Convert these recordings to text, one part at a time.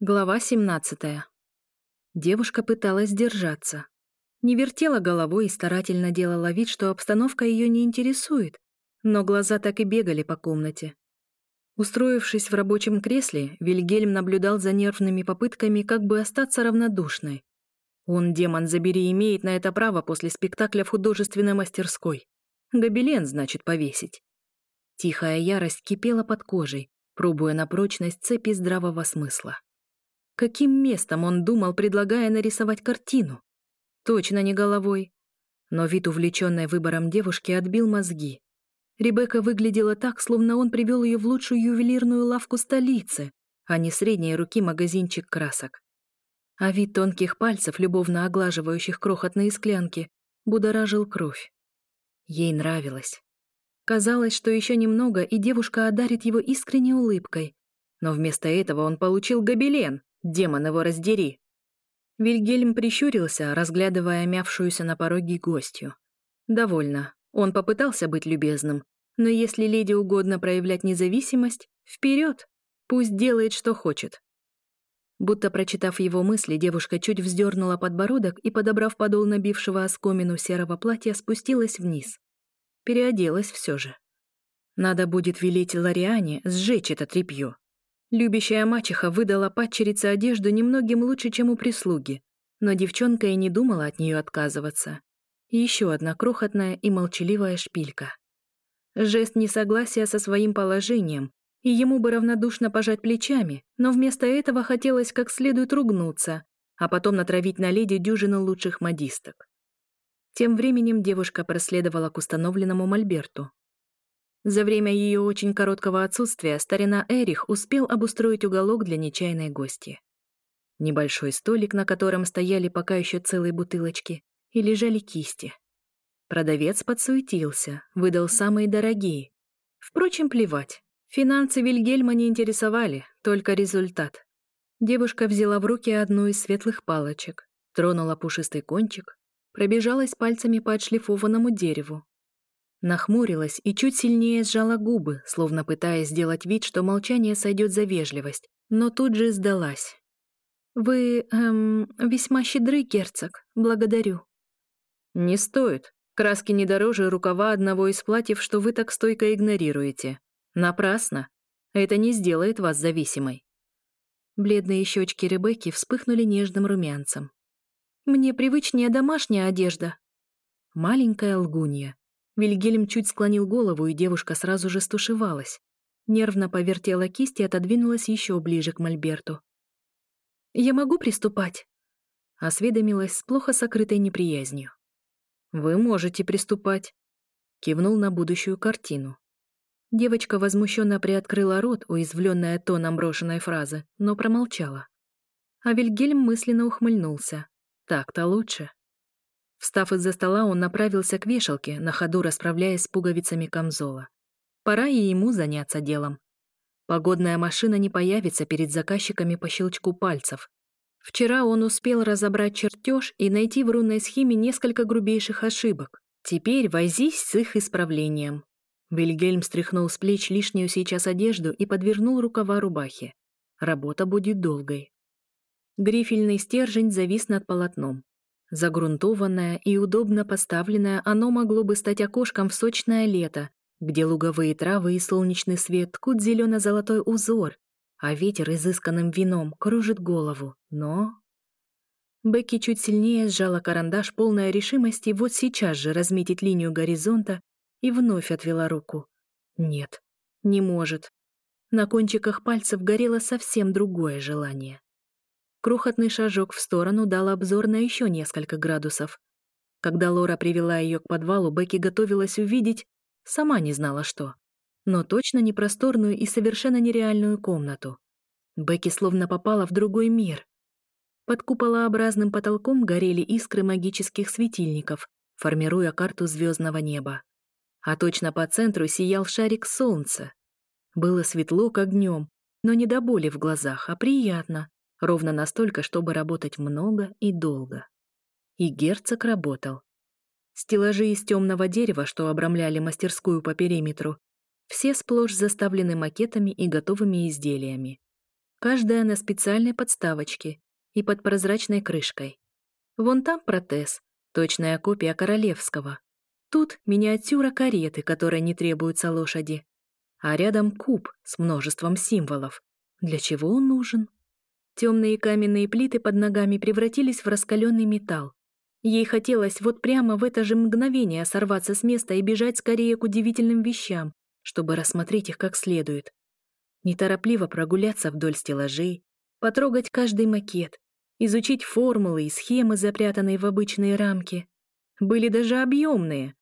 Глава 17. Девушка пыталась держаться. Не вертела головой и старательно делала вид, что обстановка ее не интересует, но глаза так и бегали по комнате. Устроившись в рабочем кресле, Вильгельм наблюдал за нервными попытками как бы остаться равнодушной. Он, демон, забери, имеет на это право после спектакля в художественной мастерской. Гобелен, значит, повесить. Тихая ярость кипела под кожей, пробуя на прочность цепи здравого смысла. Каким местом он думал, предлагая нарисовать картину? Точно не головой. Но вид, увлеченной выбором девушки, отбил мозги. Ребекка выглядела так, словно он привел ее в лучшую ювелирную лавку столицы, а не средней руки магазинчик красок. А вид тонких пальцев, любовно оглаживающих крохотные склянки, будоражил кровь. Ей нравилось. Казалось, что еще немного, и девушка одарит его искренней улыбкой. Но вместо этого он получил гобелен. Демон его раздери!» Вильгельм прищурился, разглядывая мявшуюся на пороге гостью. «Довольно. Он попытался быть любезным. Но если леди угодно проявлять независимость, вперед! Пусть делает, что хочет!» Будто прочитав его мысли, девушка чуть вздернула подбородок и, подобрав подол набившего оскомину серого платья, спустилась вниз. Переоделась все же. Надо будет велеть Лариане сжечь это тряпье. Любящая мачеха выдала падчерице одежду немногим лучше, чем у прислуги, но девчонка и не думала от нее отказываться. Еще одна крохотная и молчаливая шпилька. Жест несогласия со своим положением, и ему бы равнодушно пожать плечами, но вместо этого хотелось как следует ругнуться, а потом натравить на леди дюжину лучших модисток. Тем временем девушка проследовала к установленному мольберту, за время ее очень короткого отсутствия старина Эрих успел обустроить уголок для нечаянной гости. Небольшой столик, на котором стояли пока еще целые бутылочки, и лежали кисти. Продавец подсуетился, выдал самые дорогие. Впрочем, плевать. Финансы Вильгельма не интересовали, только результат. Девушка взяла в руки одну из светлых палочек, тронула пушистый кончик, пробежалась пальцами по отшлифованному дереву, Нахмурилась и чуть сильнее сжала губы, словно пытаясь сделать вид, что молчание сойдет за вежливость, но тут же сдалась. «Вы, эм, весьма щедры, герцог. Благодарю». «Не стоит. Краски не дороже рукава одного из платьев, что вы так стойко игнорируете. Напрасно. Это не сделает вас зависимой». Бледные щечки Ребекки вспыхнули нежным румянцем. «Мне привычнее домашняя одежда». Маленькая лгунья. Вильгельм чуть склонил голову, и девушка сразу же стушевалась. Нервно повертела кисть и отодвинулась еще ближе к Мольберту. «Я могу приступать?» — осведомилась с плохо сокрытой неприязнью. «Вы можете приступать», — кивнул на будущую картину. Девочка возмущенно приоткрыла рот, уязвленная тоном брошенной фразы, но промолчала. А Вильгельм мысленно ухмыльнулся. «Так-то лучше». Встав из-за стола, он направился к вешалке, на ходу расправляясь с пуговицами камзола. Пора и ему заняться делом. Погодная машина не появится перед заказчиками по щелчку пальцев. Вчера он успел разобрать чертеж и найти в рунной схеме несколько грубейших ошибок. Теперь возись с их исправлением. Вильгельм стряхнул с плеч лишнюю сейчас одежду и подвернул рукава рубахи. Работа будет долгой. Грифельный стержень завис над полотном. Загрунтованное и удобно поставленное, оно могло бы стать окошком в сочное лето, где луговые травы и солнечный свет ткут зелено-золотой узор, а ветер изысканным вином кружит голову. Но... Бекки чуть сильнее сжала карандаш, полной решимости вот сейчас же разметить линию горизонта, и вновь отвела руку. Нет, не может. На кончиках пальцев горело совсем другое желание. Крохотный шажок в сторону дал обзор на еще несколько градусов. Когда Лора привела ее к подвалу, Бекки готовилась увидеть, сама не знала что, но точно не просторную и совершенно нереальную комнату. Бекки словно попала в другой мир. Под куполообразным потолком горели искры магических светильников, формируя карту звездного неба. А точно по центру сиял шарик солнца. Было светло, как днем, но не до боли в глазах, а приятно, ровно настолько, чтобы работать много и долго. И герцог работал. Стеллажи из темного дерева, что обрамляли мастерскую по периметру, все сплошь заставлены макетами и готовыми изделиями. Каждая на специальной подставочке и под прозрачной крышкой. Вон там протез, точная копия королевского. Тут миниатюра кареты, которой не требуются лошади. А рядом куб с множеством символов. Для чего он нужен? Темные каменные плиты под ногами превратились в раскаленный металл. Ей хотелось вот прямо в это же мгновение сорваться с места и бежать скорее к удивительным вещам, чтобы рассмотреть их как следует. Неторопливо прогуляться вдоль стеллажей, потрогать каждый макет, изучить формулы и схемы, запрятанные в обычные рамки. Были даже объемные.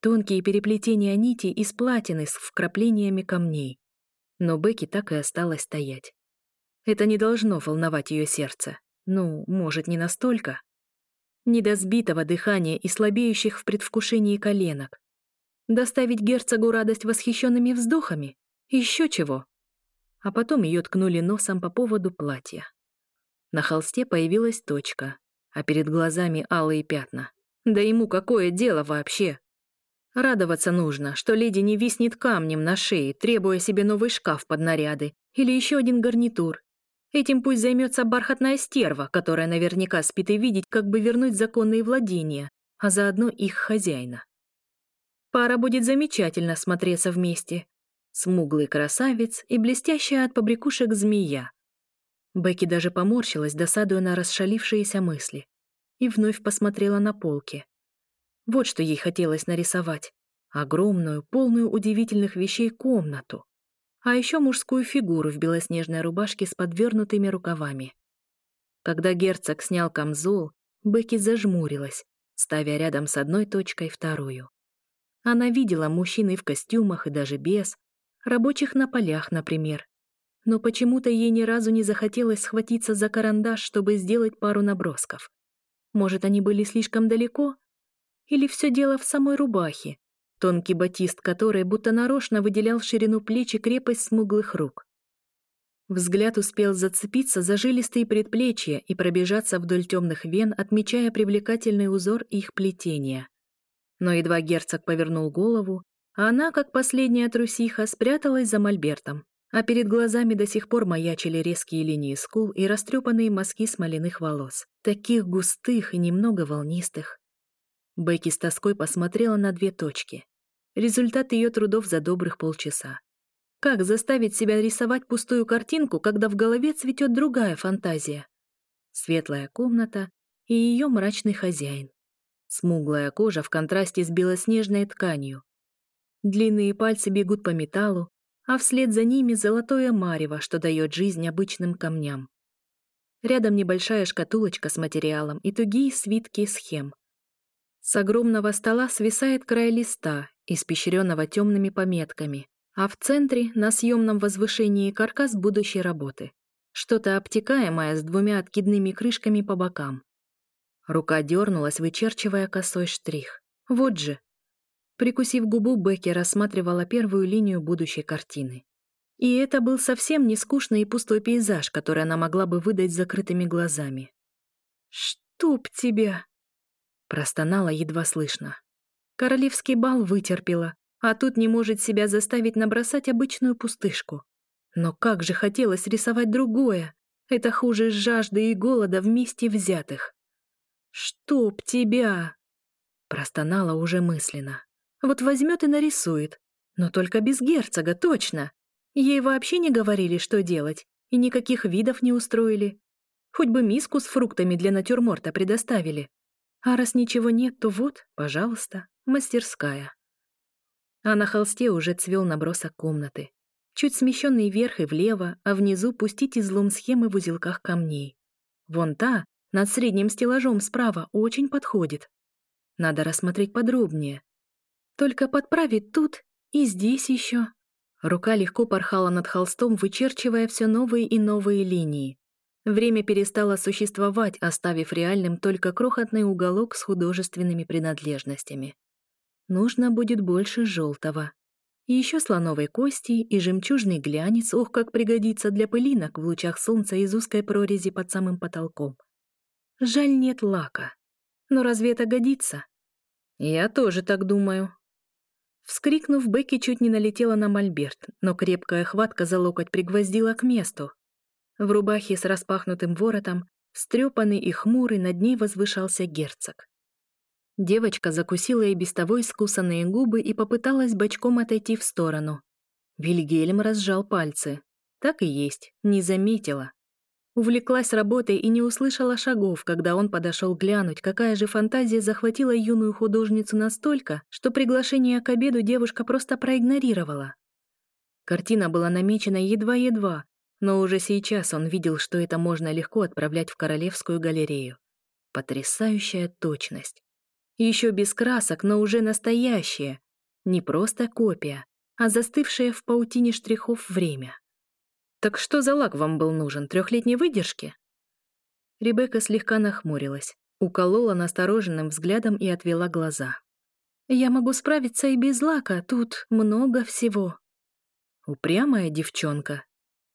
Тонкие переплетения нитей из платины с вкраплениями камней. Но Бекки так и осталась стоять. Это не должно волновать ее сердце. Ну, может, не настолько. Не дыхания и слабеющих в предвкушении коленок. Доставить герцогу радость восхищенными вздохами? Еще чего? А потом ее ткнули носом по поводу платья. На холсте появилась точка, а перед глазами алые пятна. Да ему какое дело вообще? Радоваться нужно, что леди не виснет камнем на шее, требуя себе новый шкаф под наряды или еще один гарнитур, Этим пусть займется бархатная стерва, которая наверняка спит и видит, как бы вернуть законные владения, а заодно их хозяина. Пара будет замечательно смотреться вместе. Смуглый красавец и блестящая от побрякушек змея. Бекки даже поморщилась, досадуя на расшалившиеся мысли. И вновь посмотрела на полки. Вот что ей хотелось нарисовать. Огромную, полную удивительных вещей комнату а еще мужскую фигуру в белоснежной рубашке с подвернутыми рукавами. Когда герцог снял камзол, Бекки зажмурилась, ставя рядом с одной точкой вторую. Она видела мужчины в костюмах, и даже без, рабочих на полях, например. Но почему-то ей ни разу не захотелось схватиться за карандаш, чтобы сделать пару набросков. Может, они были слишком далеко? Или все дело в самой рубахе, тонкий батист который будто нарочно выделял ширину плеч и крепость смуглых рук. Взгляд успел зацепиться за жилистые предплечья и пробежаться вдоль темных вен, отмечая привлекательный узор их плетения. Но едва герцог повернул голову, а она, как последняя трусиха, спряталась за мольбертом, а перед глазами до сих пор маячили резкие линии скул и растрепанные мазки смоляных волос, таких густых и немного волнистых. Бекки с тоской посмотрела на две точки. Результат ее трудов за добрых полчаса. Как заставить себя рисовать пустую картинку, когда в голове цветет другая фантазия? Светлая комната и ее мрачный хозяин. Смуглая кожа в контрасте с белоснежной тканью. Длинные пальцы бегут по металлу, а вслед за ними золотое марево, что дает жизнь обычным камням. Рядом небольшая шкатулочка с материалом и тугие свитки схем. С огромного стола свисает край листа, испещренного темными пометками, а в центре, на съемном возвышении, каркас будущей работы. Что-то обтекаемое с двумя откидными крышками по бокам. Рука дернулась, вычерчивая косой штрих. Вот же! Прикусив губу, Бекки рассматривала первую линию будущей картины. И это был совсем не скучный и пустой пейзаж, который она могла бы выдать закрытыми глазами. Штуп тебя!» Простонала едва слышно. Королевский бал вытерпела, а тут не может себя заставить набросать обычную пустышку. Но как же хотелось рисовать другое. Это хуже жажды и голода вместе взятых. «Чтоб тебя!» Простонала уже мысленно. «Вот возьмет и нарисует. Но только без герцога, точно! Ей вообще не говорили, что делать, и никаких видов не устроили. Хоть бы миску с фруктами для натюрморта предоставили. А раз ничего нет, то вот, пожалуйста, мастерская. А на холсте уже цвел набросок комнаты. Чуть смещенный вверх и влево, а внизу пустить излом схемы в узелках камней. Вон та, над средним стеллажом справа, очень подходит. Надо рассмотреть подробнее. Только подправить тут и здесь еще. Рука легко порхала над холстом, вычерчивая все новые и новые линии. Время перестало существовать, оставив реальным только крохотный уголок с художественными принадлежностями. Нужно будет больше желтого. Еще слоновой кости и жемчужный глянец, ох, как пригодится для пылинок в лучах солнца из узкой прорези под самым потолком. Жаль, нет лака. Но разве это годится? Я тоже так думаю. Вскрикнув, Бекки чуть не налетела на мольберт, но крепкая хватка за локоть пригвоздила к месту. В рубахе с распахнутым воротом, стрепанный и хмурый, над ней возвышался герцог. Девочка закусила и без того искусанные губы и попыталась бочком отойти в сторону. Вильгельм разжал пальцы. Так и есть, не заметила. Увлеклась работой и не услышала шагов, когда он подошел глянуть, какая же фантазия захватила юную художницу настолько, что приглашение к обеду девушка просто проигнорировала. Картина была намечена едва-едва, но уже сейчас он видел, что это можно легко отправлять в Королевскую галерею. Потрясающая точность. Еще без красок, но уже настоящая. Не просто копия, а застывшее в паутине штрихов время. «Так что за лак вам был нужен? Трехлетней выдержки?» Ребекка слегка нахмурилась, уколола настороженным взглядом и отвела глаза. «Я могу справиться и без лака, тут много всего». Упрямая девчонка,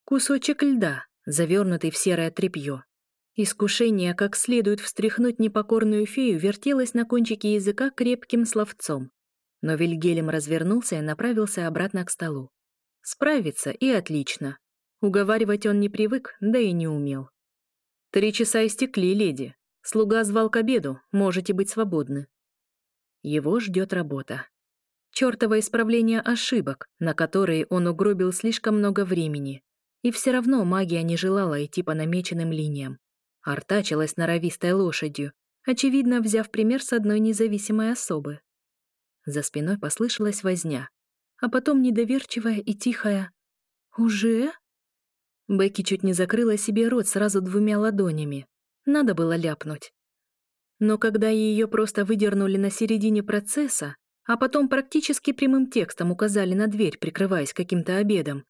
Кусочек льда, завернутый в серое тряпье. Искушение, как следует встряхнуть непокорную фею, вертелось на кончике языка крепким словцом. Но Вильгелем развернулся и направился обратно к столу. Справиться и отлично. Уговаривать он не привык, да и не умел. «Три часа истекли, леди. Слуга звал к обеду, можете быть свободны». Его ждет работа. Чёртово исправление ошибок, на которые он угробил слишком много времени. И все равно магия не желала идти по намеченным линиям. Артачилась норовистой лошадью, очевидно, взяв пример с одной независимой особы. За спиной послышалась возня, а потом недоверчивая и тихая «Уже?». Бекки чуть не закрыла себе рот сразу двумя ладонями. Надо было ляпнуть. Но когда ее просто выдернули на середине процесса, а потом практически прямым текстом указали на дверь, прикрываясь каким-то обедом,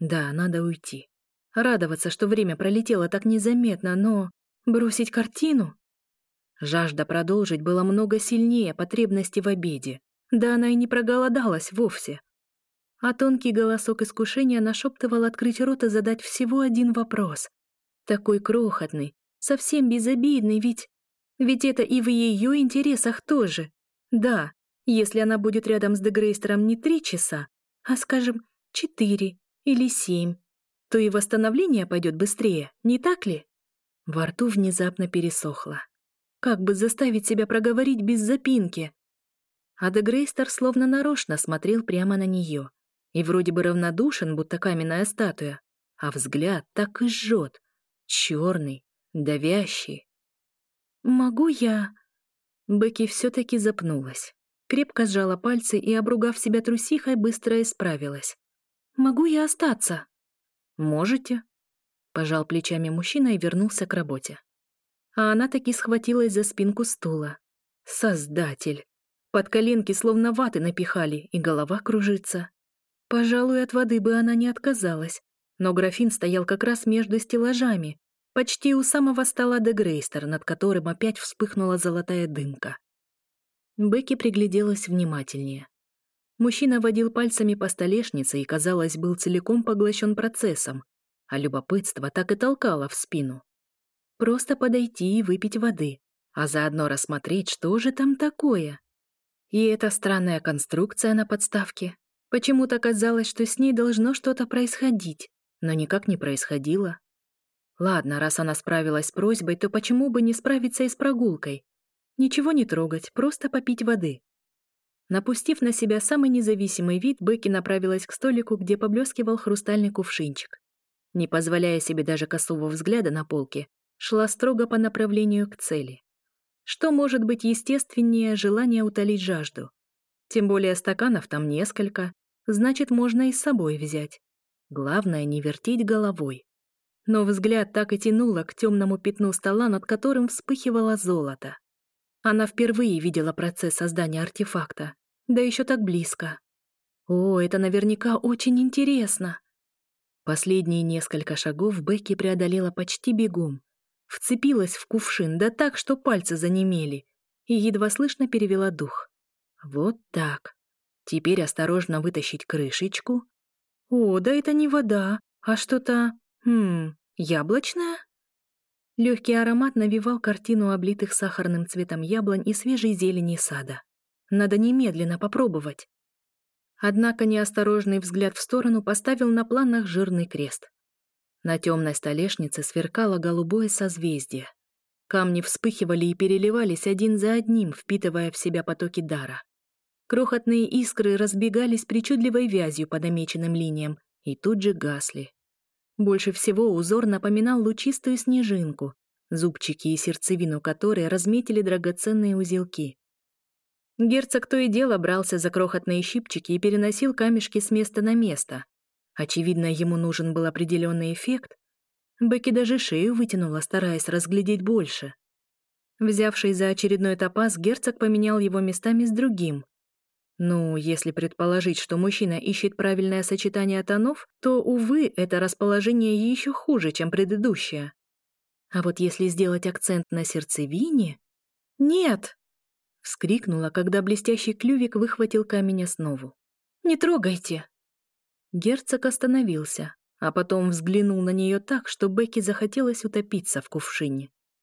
да, надо уйти. Радоваться, что время пролетело так незаметно, но... Бросить картину? Жажда продолжить была много сильнее потребности в обеде. Да она и не проголодалась вовсе. А тонкий голосок искушения нашептывал открыть рот и задать всего один вопрос. Такой крохотный, совсем безобидный, ведь... Ведь это и в ее интересах тоже. Да, если она будет рядом с Дегрейстером не три часа, а, скажем, четыре или семь, то и восстановление пойдет быстрее, не так ли? Во рту внезапно пересохло. Как бы заставить себя проговорить без запинки? Адагрейстер словно нарочно смотрел прямо на нее. И вроде бы равнодушен, будто каменная статуя. А взгляд так и жжет. Черный, давящий. «Могу я...» Бекки все-таки запнулась. Крепко сжала пальцы и, обругав себя трусихой, быстро исправилась. Могу я остаться?» «Можете», — пожал плечами мужчина и вернулся к работе. А она таки схватилась за спинку стула. «Создатель!» Под коленки словно ваты напихали, и голова кружится. Пожалуй, от воды бы она не отказалась, но графин стоял как раз между стеллажами, почти у самого стола Дегрейстер, над которым опять вспыхнула золотая дымка. Бекки пригляделась внимательнее. Мужчина водил пальцами по столешнице и, казалось, был целиком поглощен процессом, а любопытство так и толкало в спину. Просто подойти и выпить воды, а заодно рассмотреть, что же там такое. И эта странная конструкция на подставке. Почему-то казалось, что с ней должно что-то происходить, но никак не происходило. Ладно, раз она справилась с просьбой, то почему бы не справиться и с прогулкой? Ничего не трогать, просто попить воды. Напустив на себя самый независимый вид, Бекки направилась к столику, где поблескивал хрустальный кувшинчик. Не позволяя себе даже косого взгляда на полке, шла строго по направлению к цели. Что может быть естественнее желание утолить жажду? Тем более стаканов там несколько, значит, можно и с собой взять. Главное, не вертеть головой. Но взгляд так и тянуло к темному пятну стола, над которым вспыхивало золото. Она впервые видела процесс создания артефакта, да еще так близко. О, это наверняка очень интересно. Последние несколько шагов Бекки преодолела почти бегом. Вцепилась в кувшин, да так, что пальцы занемели, и едва слышно перевела дух. Вот так. Теперь осторожно вытащить крышечку. О, да это не вода, а что-то... Хм, яблочное? Легкий аромат навевал картину облитых сахарным цветом яблонь и свежей зелени сада. Надо немедленно попробовать. Однако неосторожный взгляд в сторону поставил на планах жирный крест. На темной столешнице сверкало голубое созвездие. Камни вспыхивали и переливались один за одним, впитывая в себя потоки дара. Крохотные искры разбегались причудливой вязью по намеченным линиям и тут же гасли. Больше всего узор напоминал лучистую снежинку, зубчики и сердцевину которой разметили драгоценные узелки. Герцог то и дело брался за крохотные щипчики и переносил камешки с места на место. Очевидно, ему нужен был определенный эффект. Бекки даже шею вытянула, стараясь разглядеть больше. Взявший за очередной топаз, герцог поменял его местами с другим. Ну, если предположить, что мужчина ищет правильное сочетание тонов, то, увы, это расположение еще хуже, чем предыдущее. А вот если сделать акцент на сердцевине... Нет, Вскрикнула, когда блестящий клювик выхватил камень основу. «Не трогайте!» Герцог остановился, а потом взглянул на нее так, что Бекки захотелось утопиться в кувшине.